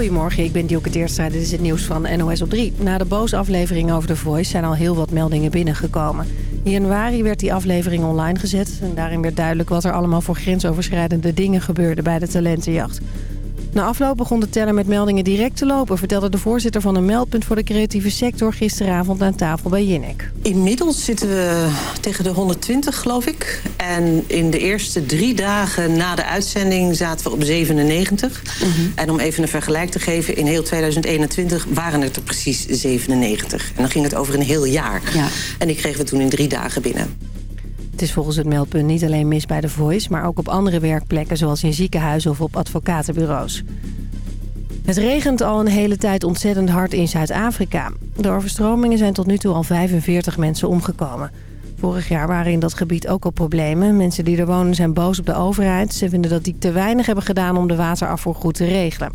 Goedemorgen, ik ben Dielke Teerstra. Dit is het nieuws van NOS op 3. Na de boze aflevering over The Voice zijn al heel wat meldingen binnengekomen. In januari werd die aflevering online gezet... en daarin werd duidelijk wat er allemaal voor grensoverschrijdende dingen gebeurde bij de talentenjacht. Na afloop begon de teller met meldingen direct te lopen... vertelde de voorzitter van een meldpunt voor de creatieve sector... gisteravond aan tafel bij Jinek. Inmiddels zitten we tegen de 120, geloof ik. En in de eerste drie dagen na de uitzending zaten we op 97. Mhm. En om even een vergelijk te geven... in heel 2021 waren het er precies 97. En dan ging het over een heel jaar. Ja. En die kregen we toen in drie dagen binnen. Het is volgens het meldpunt niet alleen mis bij de Voice... maar ook op andere werkplekken zoals in ziekenhuizen of op advocatenbureaus. Het regent al een hele tijd ontzettend hard in Zuid-Afrika. Door overstromingen zijn tot nu toe al 45 mensen omgekomen. Vorig jaar waren in dat gebied ook al problemen. Mensen die er wonen zijn boos op de overheid. Ze vinden dat die te weinig hebben gedaan om de waterafvoer goed te regelen.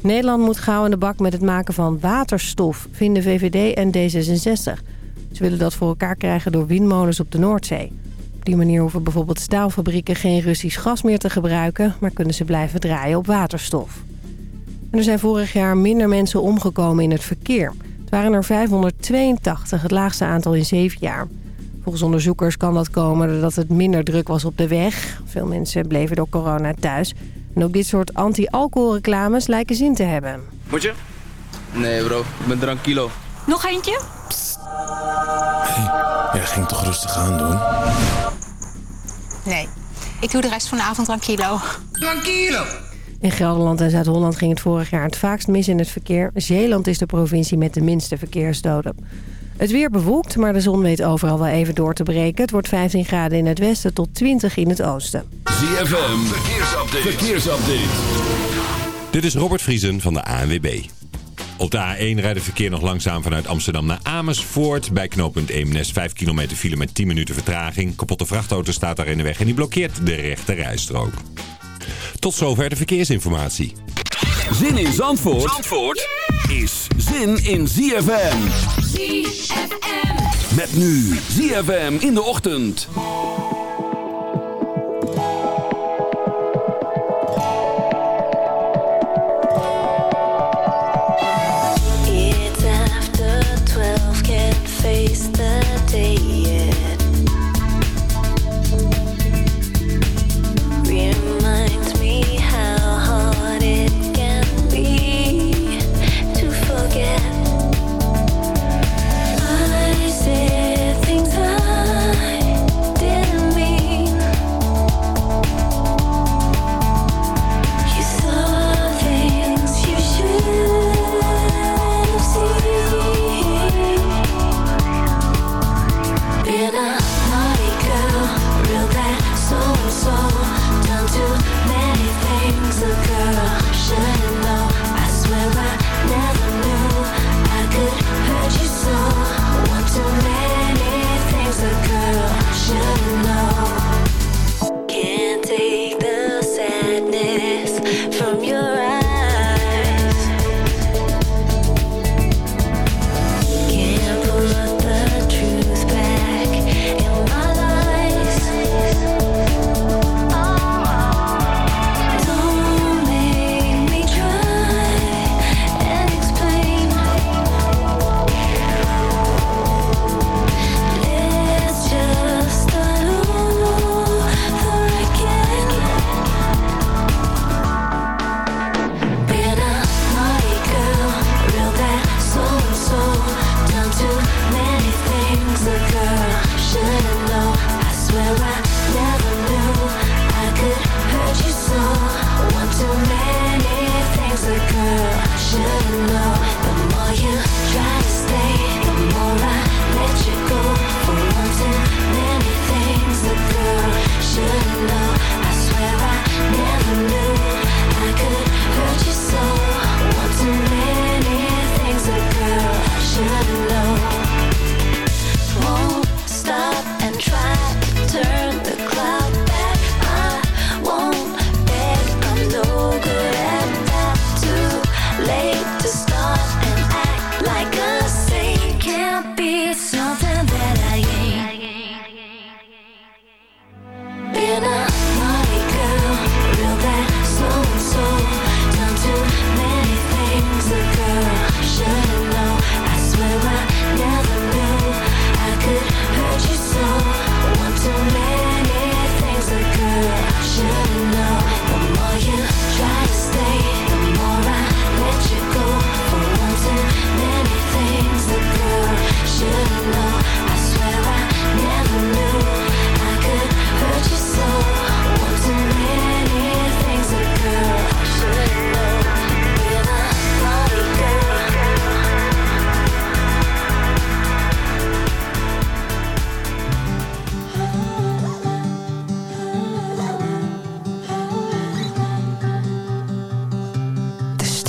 Nederland moet gauw in de bak met het maken van waterstof, vinden VVD en D66. Willen dat voor elkaar krijgen door windmolens op de Noordzee. Op die manier hoeven bijvoorbeeld staalfabrieken geen Russisch gas meer te gebruiken... maar kunnen ze blijven draaien op waterstof. En er zijn vorig jaar minder mensen omgekomen in het verkeer. Het waren er 582, het laagste aantal in zeven jaar. Volgens onderzoekers kan dat komen doordat het minder druk was op de weg. Veel mensen bleven door corona thuis. En ook dit soort anti-alcoholreclames lijken zin te hebben. Moet je? Nee bro, ik ben tranquilo. Nog eentje? Ja, ging toch rustig aan doen? Nee, ik doe de rest van de avond tranquilo. Tranquilo! In Gelderland en Zuid-Holland ging het vorig jaar het vaakst mis in het verkeer. Zeeland is de provincie met de minste verkeersdoden. Het weer bewolkt, maar de zon weet overal wel even door te breken. Het wordt 15 graden in het westen tot 20 in het oosten. ZFM, verkeersupdate. verkeersupdate. Dit is Robert Vriesen van de ANWB. Op de A1 rijdt het verkeer nog langzaam vanuit Amsterdam naar Amersfoort. Bij knooppunt Eemnes 5 kilometer file met 10 minuten vertraging. Kapotte vrachtauto staat daar in de weg en die blokkeert de rechte rijstrook. Tot zover de verkeersinformatie. Zin in Zandvoort, Zandvoort is zin in ZFM. ZFM. Met nu ZFM in de ochtend.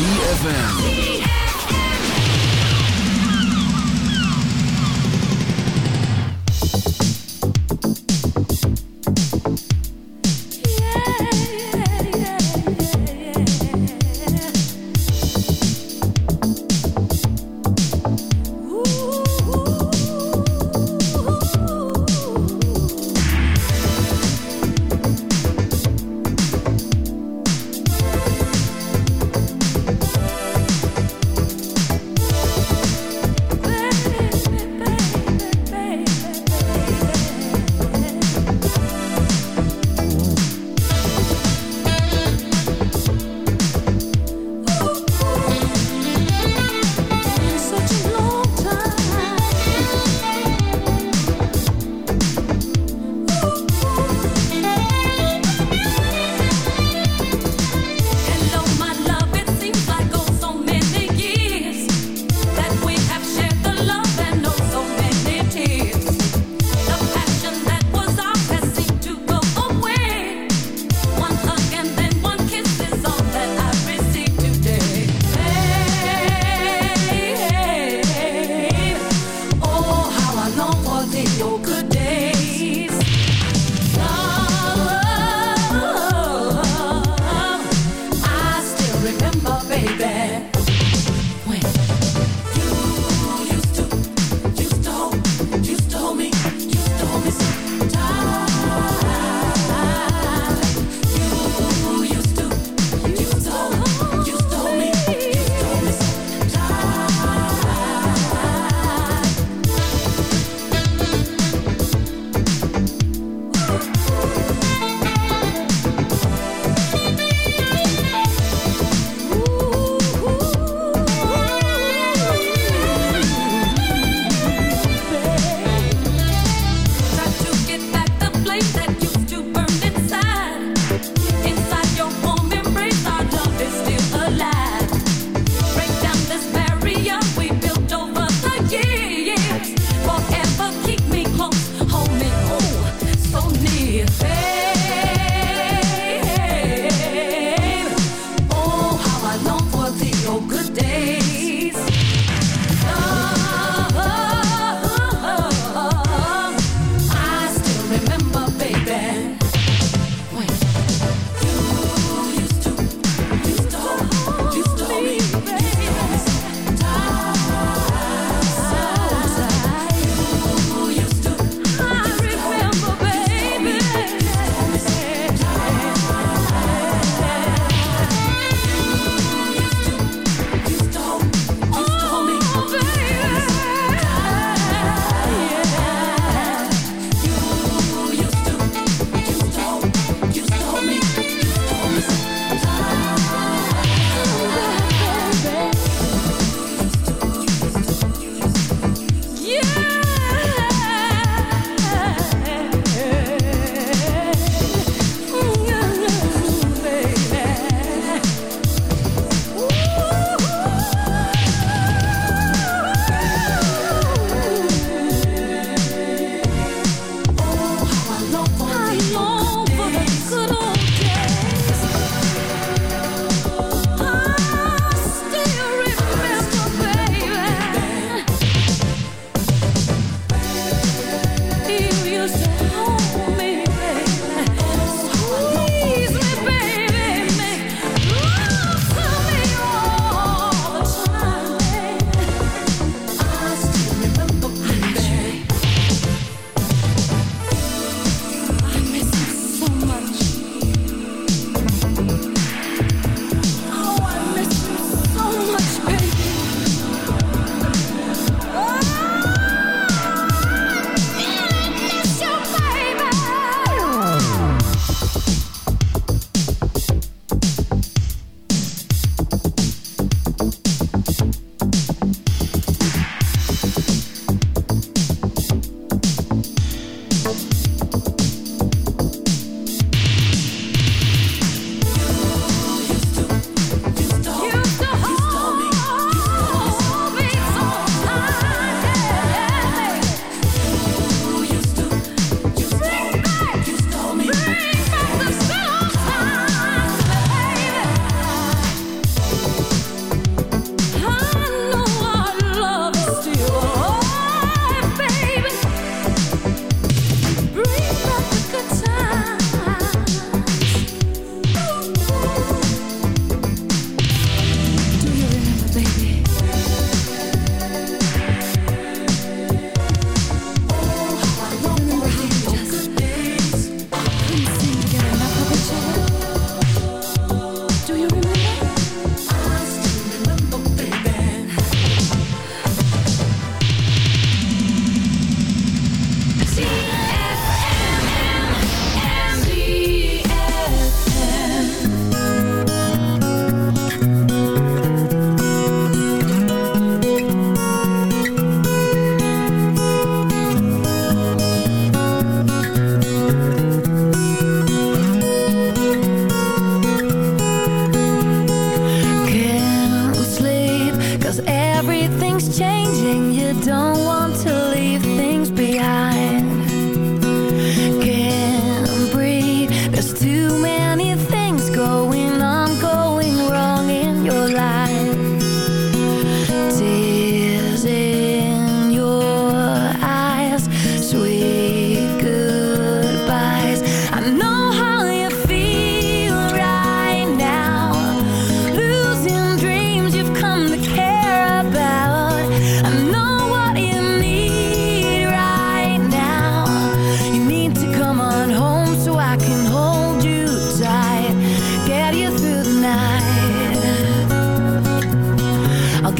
ZFM.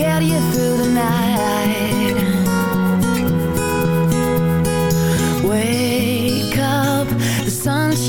Get you through the night. Wake up, the sun's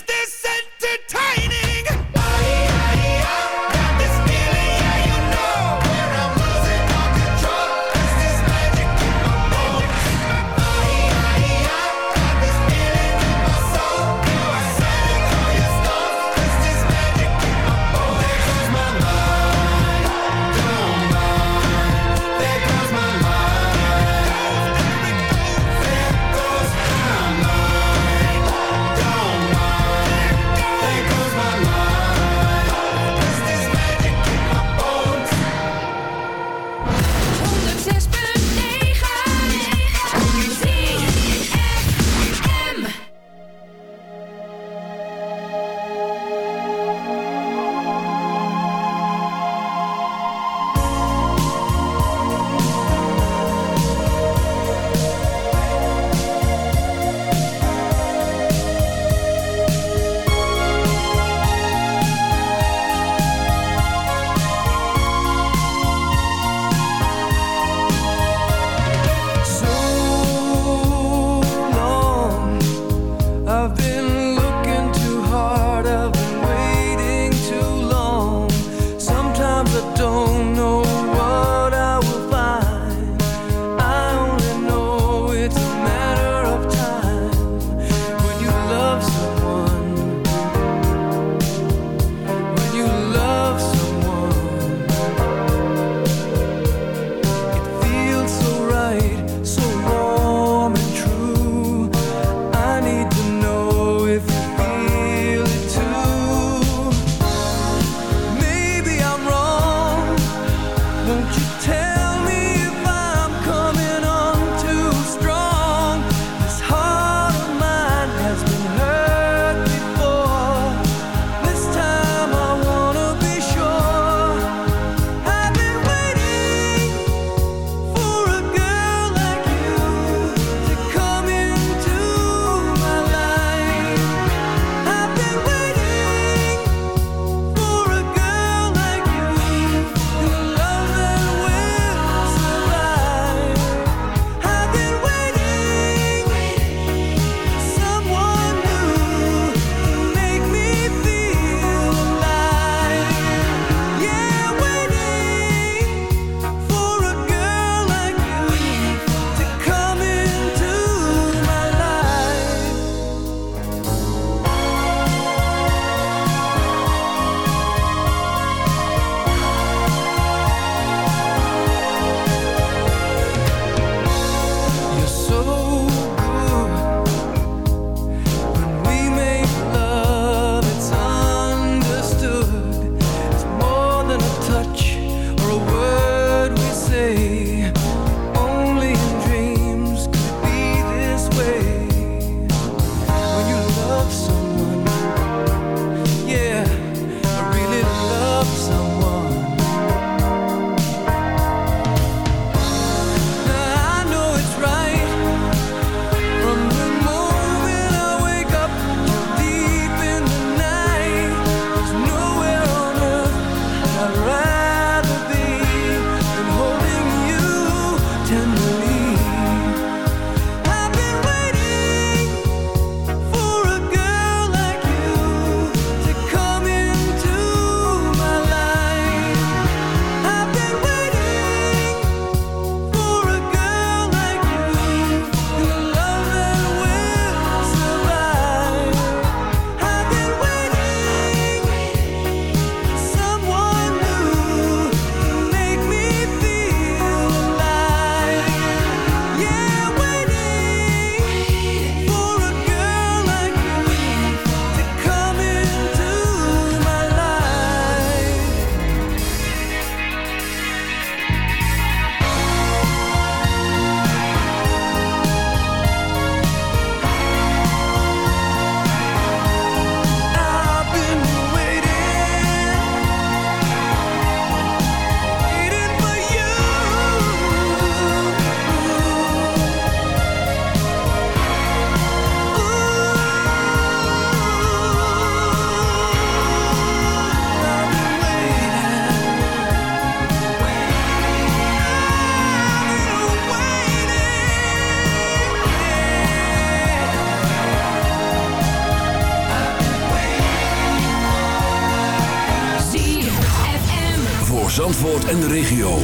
Zandvoort en de regio.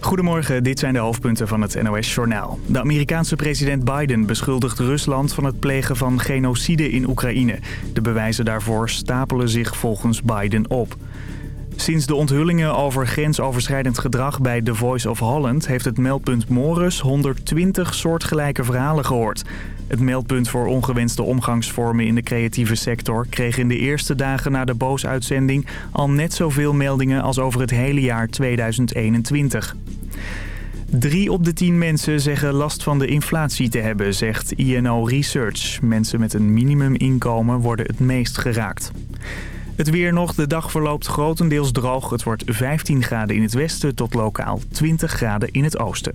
Goedemorgen, dit zijn de hoofdpunten van het NOS-journaal. De Amerikaanse president Biden beschuldigt Rusland van het plegen van genocide in Oekraïne. De bewijzen daarvoor stapelen zich volgens Biden op. Sinds de onthullingen over grensoverschrijdend gedrag bij The Voice of Holland... heeft het meldpunt Morris 120 soortgelijke verhalen gehoord. Het meldpunt voor ongewenste omgangsvormen in de creatieve sector... kreeg in de eerste dagen na de Boos-uitzending... al net zoveel meldingen als over het hele jaar 2021. Drie op de tien mensen zeggen last van de inflatie te hebben, zegt INO Research. Mensen met een minimuminkomen worden het meest geraakt. Het weer nog. De dag verloopt grotendeels droog. Het wordt 15 graden in het westen tot lokaal 20 graden in het oosten.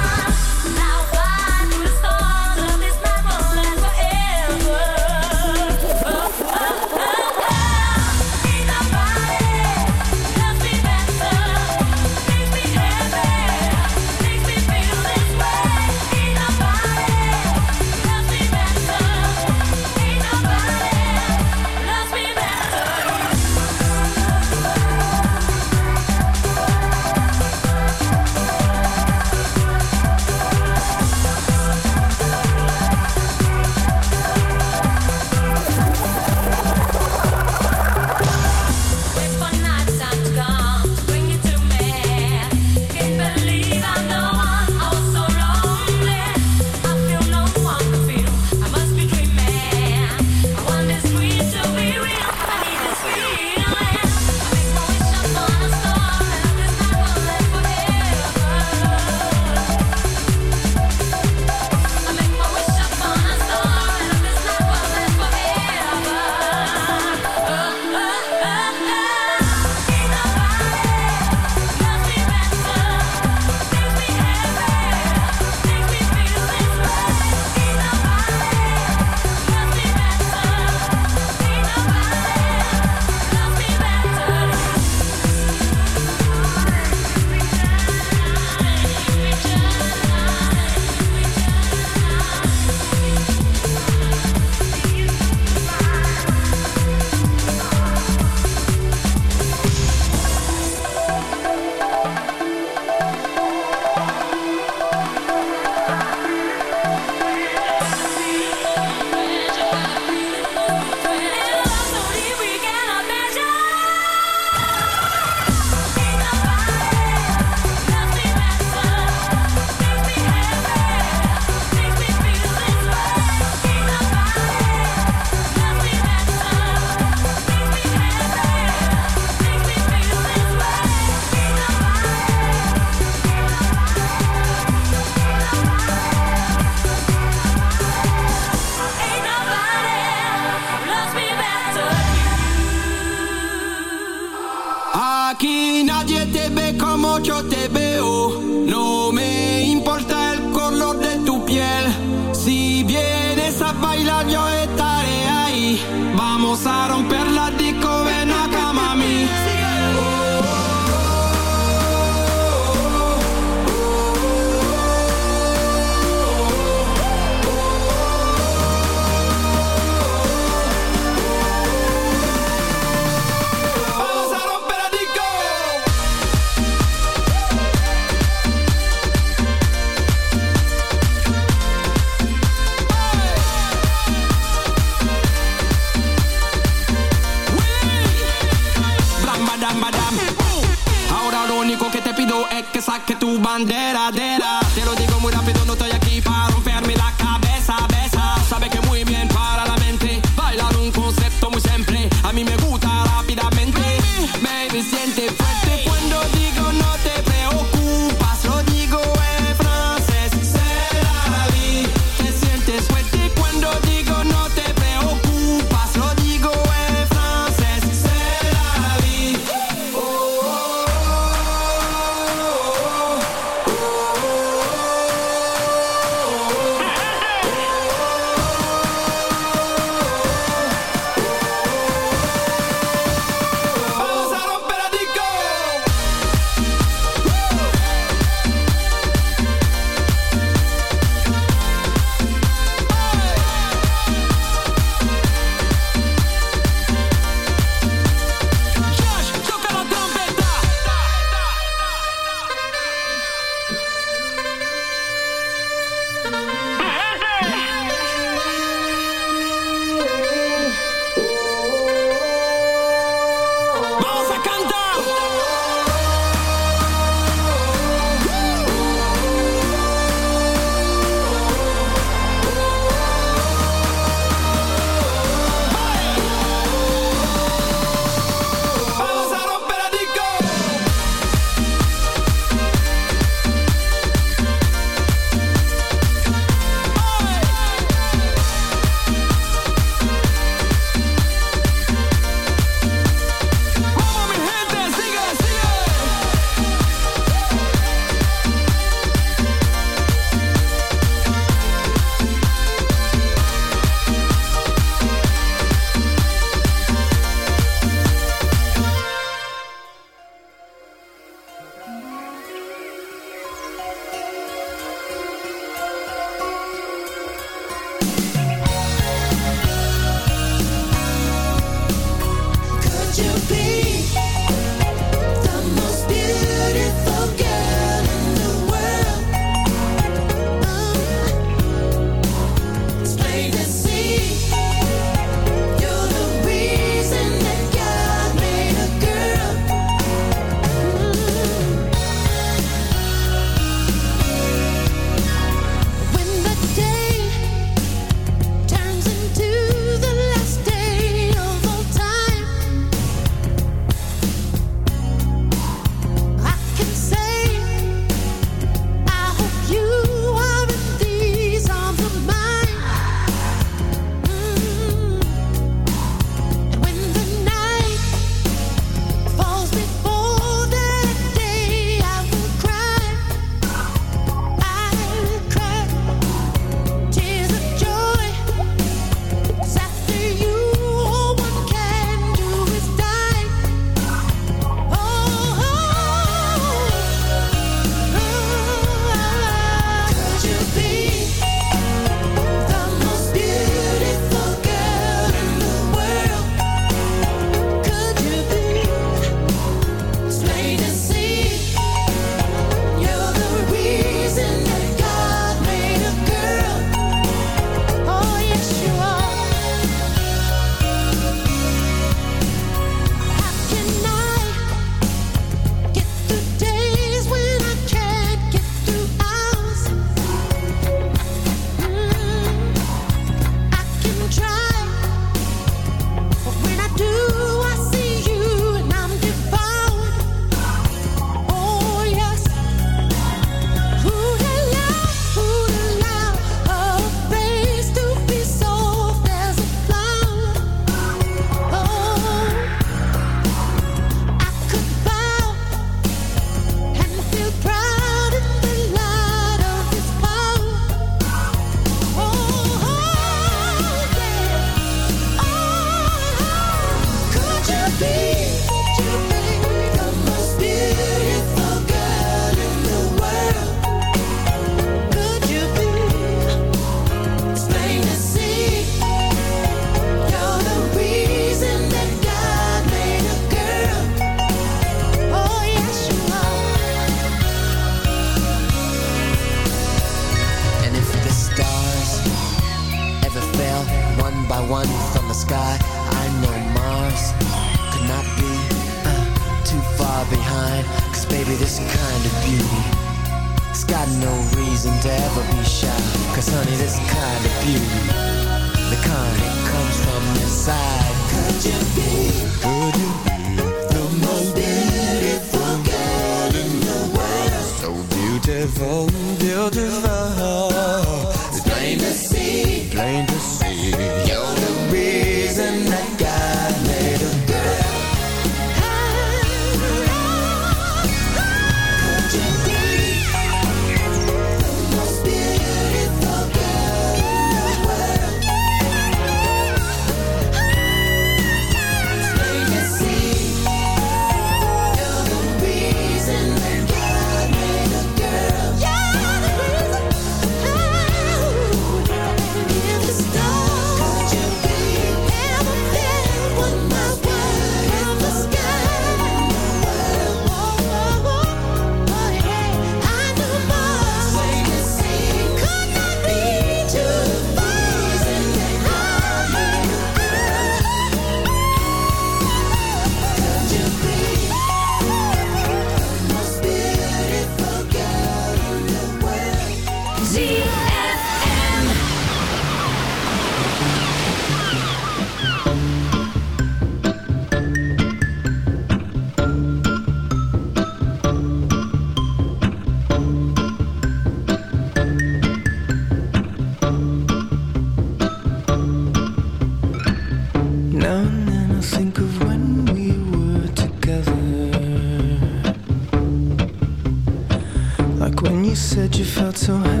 so high.